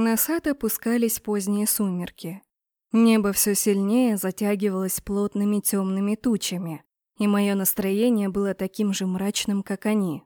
На сад опускались поздние сумерки. Небо все сильнее затягивалось плотными темными тучами, и мое настроение было таким же мрачным, как они.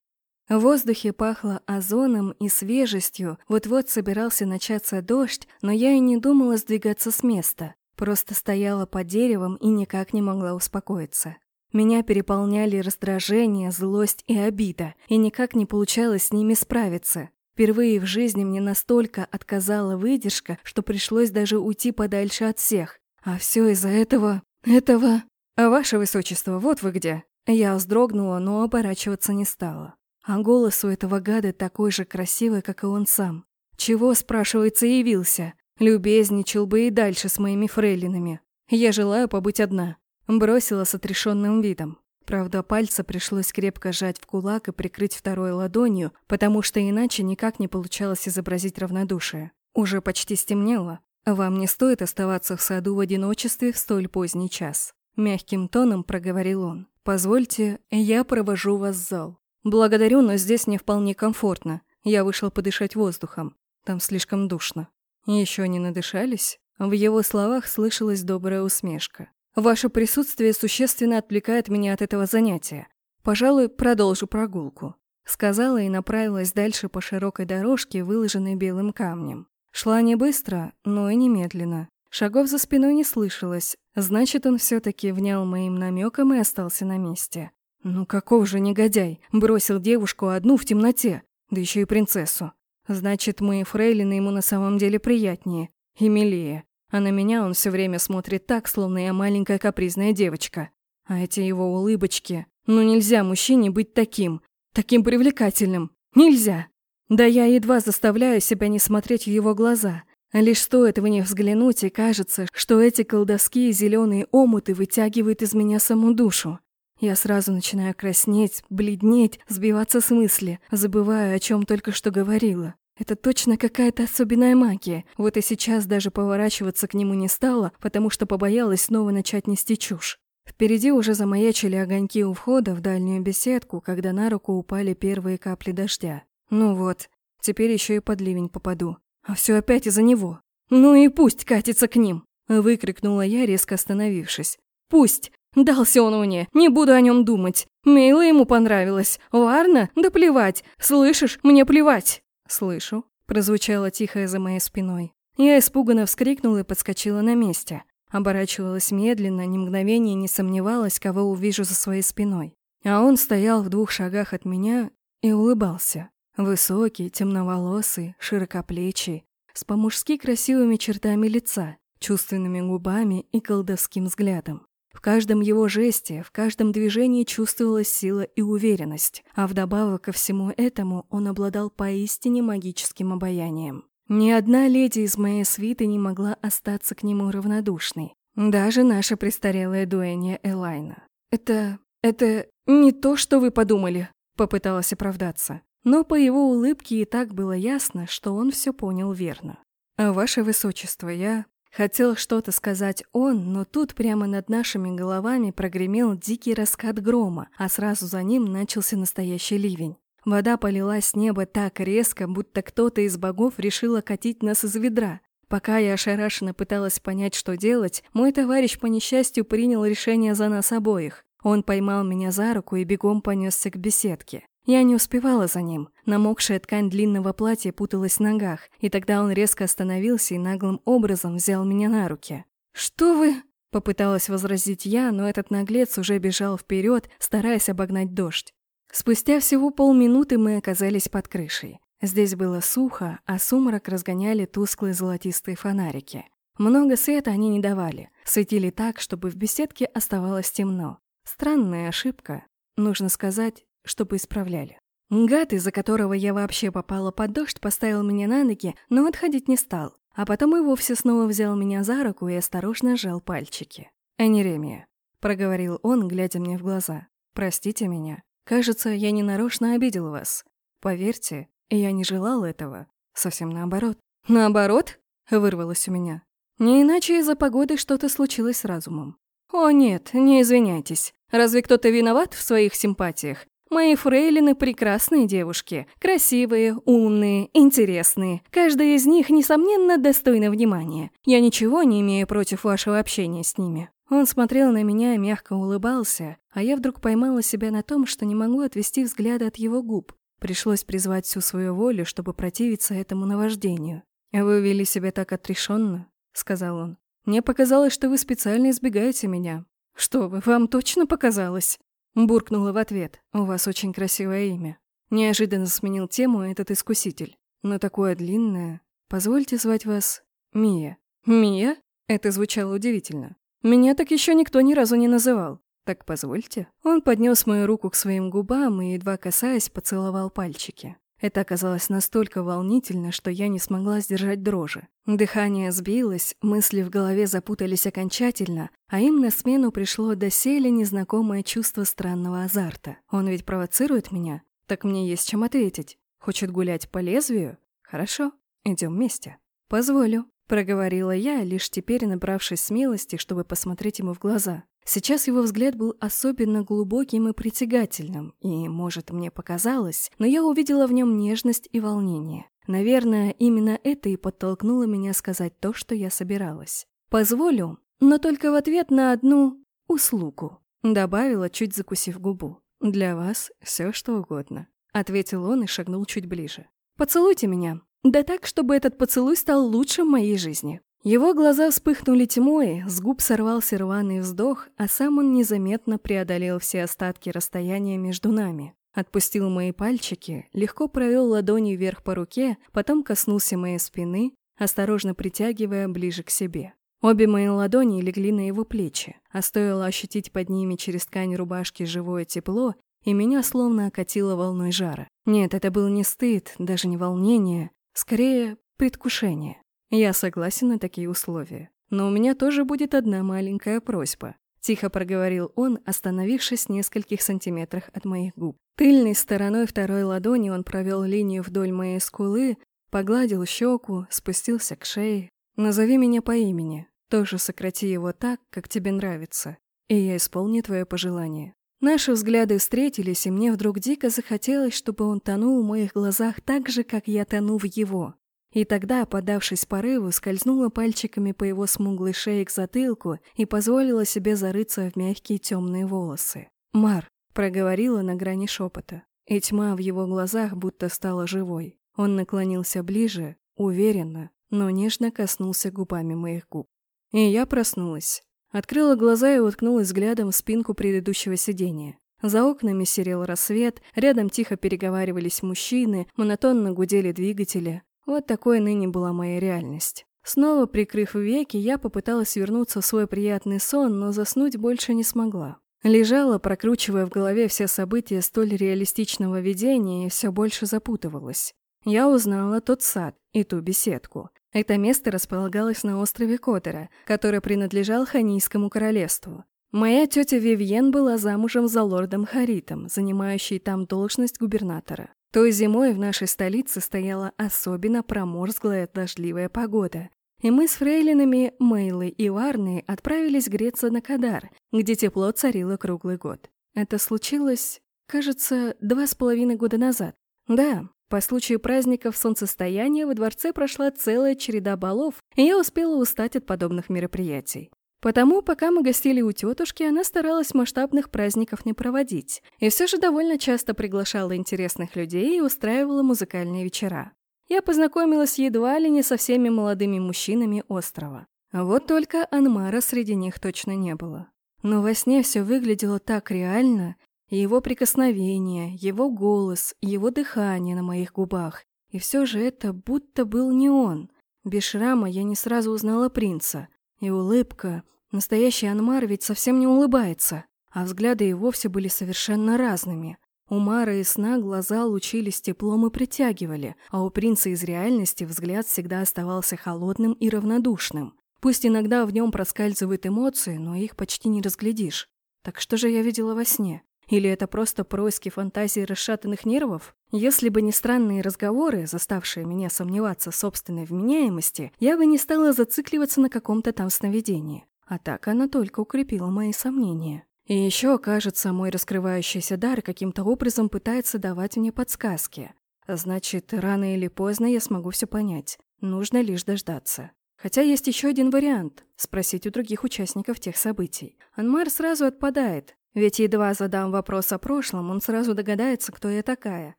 В воздухе пахло озоном и свежестью, вот-вот собирался начаться дождь, но я и не думала сдвигаться с места, просто стояла под деревом и никак не могла успокоиться. Меня переполняли раздражение, злость и обида, и никак не получалось с ними справиться. Впервые в жизни мне настолько отказала выдержка, что пришлось даже уйти подальше от всех. А все из-за этого... этого... А ваше высочество, вот вы где. Я вздрогнула, но оборачиваться не стала. А голос у этого гада такой же красивый, как и он сам. Чего, спрашивается, явился? Любезничал бы и дальше с моими фрейлинами. Я желаю побыть одна. Бросила с отрешенным видом. Правда, пальцы пришлось крепко сжать в кулак и прикрыть второй ладонью, потому что иначе никак не получалось изобразить равнодушие. Уже почти стемнело. Вам не стоит оставаться в саду в одиночестве в столь поздний час. Мягким тоном проговорил он. «Позвольте, я провожу вас в зал. «Благодарю, но здесь не вполне комфортно. Я вышел подышать воздухом. Там слишком душно». Еще не надышались? В его словах слышалась добрая усмешка. «Ваше присутствие существенно отвлекает меня от этого занятия. Пожалуй, продолжу прогулку», — сказала и направилась дальше по широкой дорожке, выложенной белым камнем. Шла не быстро, но и немедленно. Шагов за спиной не слышалось, значит, он все таки внял моим намеком и остался на месте. Ну каков же негодяй, бросил девушку одну в темноте, да еще и принцессу. Значит, мы фрейлины ему на самом деле приятнее и милее. А на меня он все время смотрит так, словно я маленькая капризная девочка. А эти его улыбочки... Ну нельзя мужчине быть таким, таким привлекательным. Нельзя. Да я едва заставляю себя не смотреть в его глаза. Лишь стоит в них взглянуть, и кажется, что эти колдовские зеленые омуты вытягивают из меня саму душу. Я сразу начинаю краснеть, бледнеть, сбиваться с мысли, забываю, о чем только что говорила. Это точно какая-то особенная магия. Вот и сейчас даже поворачиваться к нему не стала, потому что побоялась снова начать нести чушь. Впереди уже замаячили огоньки у входа в дальнюю беседку, когда на руку упали первые капли дождя. Ну вот, теперь еще и под ливень попаду. А все опять из-за него. Ну и пусть катится к ним! Выкрикнула я, резко остановившись. Пусть! Дался он мне, не буду о нем думать. Мейла ему понравилась. Варна? Да плевать. Слышишь, мне плевать. Слышу. Прозвучало тихо за моей спиной. Я испуганно вскрикнула и подскочила на месте. Оборачивалась медленно, ни мгновения не сомневалась, кого увижу за своей спиной. А он стоял в двух шагах от меня и улыбался. Высокий, темноволосый, широкоплечий, с по-мужски красивыми чертами лица, чувственными губами и колдовским взглядом. В каждом его жесте, в каждом движении чувствовалась сила и уверенность, а вдобавок ко всему этому он обладал поистине магическим обаянием. Ни одна леди из моей свиты не могла остаться к нему равнодушной. Даже наша престарелая дуэнья Элайна. «Это... это не то, что вы подумали», — попыталась оправдаться. Но по его улыбке и так было ясно, что он все понял верно. «Ваше Высочество, я Хотел что-то сказать он, но тут прямо над нашими головами прогремел дикий раскат грома, а сразу за ним начался настоящий ливень. Вода полилась с неба так резко, будто кто-то из богов решил окатить нас из ведра. Пока я ошарашенно пыталась понять, что делать, мой товарищ по несчастью принял решение за нас обоих. Он поймал меня за руку и бегом понесся к беседке. Я не успевала за ним. Намокшая ткань длинного платья путалась в ногах, и тогда он резко остановился и наглым образом взял меня на руки. «Что вы?» – попыталась возразить я, но этот наглец уже бежал вперед, стараясь обогнать дождь. Спустя всего полминуты мы оказались под крышей. Здесь было сухо, а сумрак разгоняли тусклые золотистые фонарики. Много света они не давали, светили так, чтобы в беседке оставалось темно. Странная ошибка. Нужно сказать, чтобы исправляли. Гад, из-за которого я вообще попала под дождь, поставил меня на ноги, но отходить не стал, а потом и вовсе снова взял меня за руку и осторожно сжал пальчики. «Энеремия», — проговорил он, глядя мне в глаза, — «простите меня. Кажется, я ненарочно обидел вас. Поверьте, я не желал этого. Совсем наоборот». «Наоборот?» — вырвалось у меня. Не иначе из-за погоды что-то случилось с разумом. «О нет, не извиняйтесь. Разве кто-то виноват в своих симпатиях? Мои фрейлины – прекрасные девушки. Красивые, умные, интересные. Каждая из них, несомненно, достойна внимания. Я ничего не имею против вашего общения с ними». Он смотрел на меня и мягко улыбался, а я вдруг поймала себя на том, что не могу отвести взгляда от его губ. Пришлось призвать всю свою волю, чтобы противиться этому наваждению. «Вы вели себя так отрешенно», — сказал он. «Мне показалось, что вы специально избегаете меня». «Что вы, вам точно показалось?» Буркнула в ответ. «У вас очень красивое имя». Неожиданно сменил тему этот искуситель. Но такое длинное. Позвольте звать вас Мия. Мия? Это звучало удивительно. Меня так еще никто ни разу не называл. Так позвольте. Он поднес мою руку к своим губам и, едва касаясь, поцеловал пальчики. Это оказалось настолько волнительно, что я не смогла сдержать дрожи. Дыхание сбилось, мысли в голове запутались окончательно, а им на смену пришло доселе незнакомое чувство странного азарта. Он ведь провоцирует меня? Так мне есть чем ответить. Хочет гулять по лезвию? Хорошо, идем вместе. Позволю, проговорила я, лишь теперь набравшись смелости, чтобы посмотреть ему в глаза. Сейчас его взгляд был особенно глубоким и притягательным, и, может, мне показалось, но я увидела в нем нежность и волнение. Наверное, именно это и подтолкнуло меня сказать то, что я собиралась. «Позволю, но только в ответ на одну услугу», добавила, чуть закусив губу. «Для вас все что угодно», — ответил он и шагнул чуть ближе. «Поцелуйте меня. Да так, чтобы этот поцелуй стал лучшим в моей жизни. Его глаза вспыхнули тьмой, с губ сорвался рваный вздох, а сам он незаметно преодолел все остатки расстояния между нами. Отпустил мои пальчики, легко провел ладонью вверх по руке, потом коснулся моей спины, осторожно притягивая ближе к себе. Обе мои ладони легли на его плечи, а стоило ощутить под ними через ткань рубашки живое тепло, и меня словно окатило волной жара. Нет, это был не стыд, даже не волнение, скорее предвкушение. Я согласен на такие условия. Но у меня тоже будет одна маленькая просьба. Тихо проговорил он, остановившись в нескольких сантиметрах от моих губ. Тыльной стороной второй ладони он провел линию вдоль моей скулы, погладил щеку, спустился к шее. «Назови меня по имени. Тоже сократи его так, как тебе нравится. И я исполню твое пожелание». Наши взгляды встретились, и мне вдруг дико захотелось, чтобы он тонул в моих глазах так же, как я тону в его. И тогда, подавшись порыву, скользнула пальчиками по его смуглой шее к затылку и позволила себе зарыться в мягкие темные волосы. «Мар», — проговорила на грани шепота, и тьма в его глазах будто стала живой. Он наклонился ближе, уверенно, но нежно коснулся губами моих губ. И я проснулась. Открыла глаза и уткнулась взглядом в спинку предыдущего сидения. За окнами серел рассвет, рядом тихо переговаривались мужчины, монотонно гудели двигатели, вот такой ныне была моя реальность. Снова прикрыв веки, я попыталась вернуться в свой приятный сон, но заснуть больше не смогла. Лежала, прокручивая в голове все события столь реалистичного видения, и все больше запутывалась. Я узнала тот сад и ту беседку. Это место располагалось на острове Котера, который принадлежал Ханийскому королевству. Моя тетя Вивьен была замужем за лордом Харитом, занимающей там должность губернатора. Той зимой в нашей столице стояла особенно проморзглая дождливая погода, и мы с фрейлинами Мейлой и Варной отправились греться на Кадар, где тепло царило круглый год. Это случилось, кажется, два с половиной года назад. Да, по случаю праздников солнцестояния во дворце прошла целая череда балов, и я успела устать от подобных мероприятий. Потому, пока мы гостили у тетушки, она старалась масштабных праздников не проводить, и все же довольно часто приглашала интересных людей и устраивала музыкальные вечера. Я познакомилась едва ли не со всеми молодыми мужчинами острова. А вот только Анмара среди них точно не было. Но во сне все выглядело так реально, его прикосновение, его голос, его дыхание на моих губах. И все же это будто был не он. Без шрама я не сразу узнала принца. И улыбка, Настоящий Анмар ведь совсем не улыбается, а взгляды и вовсе были совершенно разными. У Мары и сна глаза лучились теплом и притягивали, а у принца из реальности взгляд всегда оставался холодным и равнодушным. Пусть иногда в нем проскальзывают эмоции, но их почти не разглядишь. Так что же я видела во сне? Или это просто происки фантазии расшатанных нервов? Если бы не странные разговоры, заставшие меня сомневаться в собственной вменяемости, я бы не стала зацикливаться на каком-то там сновидении. А так она только укрепила мои сомнения. И еще, кажется, мой раскрывающийся дар каким-то образом пытается давать мне подсказки. Значит, рано или поздно я смогу все понять. Нужно лишь дождаться. Хотя есть еще один вариант – спросить у других участников тех событий. Анмар сразу отпадает, ведь едва задам вопрос о прошлом, он сразу догадается, кто я такая.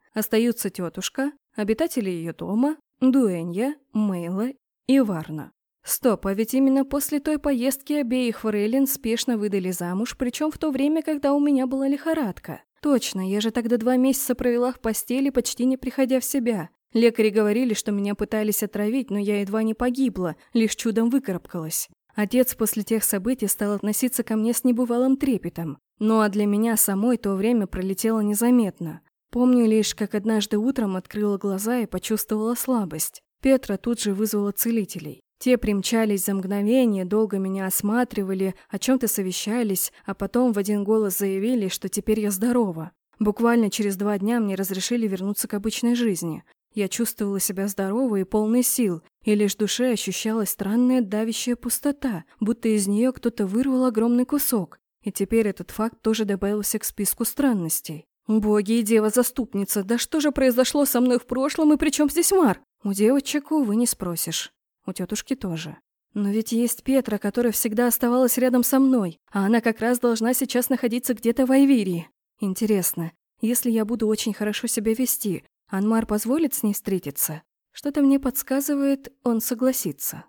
Остаются тетушка, обитатели ее дома, Дуэнья, Мейла и Варна. Стоп, а ведь именно после той поездки обеих фрейлин спешно выдали замуж, причем в то время, когда у меня была лихорадка. Точно, я же тогда два месяца провела в постели, почти не приходя в себя. Лекари говорили, что меня пытались отравить, но я едва не погибла, лишь чудом выкарабкалась. Отец после тех событий стал относиться ко мне с небывалым трепетом. Ну а для меня самой то время пролетело незаметно. Помню лишь, как однажды утром открыла глаза и почувствовала слабость. Петра тут же вызвала целителей. Те примчались за мгновение, долго меня осматривали, о чем-то совещались, а потом в один голос заявили, что теперь я здорова. Буквально через два дня мне разрешили вернуться к обычной жизни. Я чувствовала себя здоровой и полной сил, и лишь в душе ощущалась странная давящая пустота, будто из нее кто-то вырвал огромный кусок. И теперь этот факт тоже добавился к списку странностей. «Боги и дева-заступница, да что же произошло со мной в прошлом и при чем здесь Мар?» У девочек, увы, не спросишь. У тетушки тоже. Но ведь есть Петра, которая всегда оставалась рядом со мной, а она как раз должна сейчас находиться где-то в Айвирии. Интересно, если я буду очень хорошо себя вести, Анмар позволит с ней встретиться? Что-то мне подсказывает, он согласится.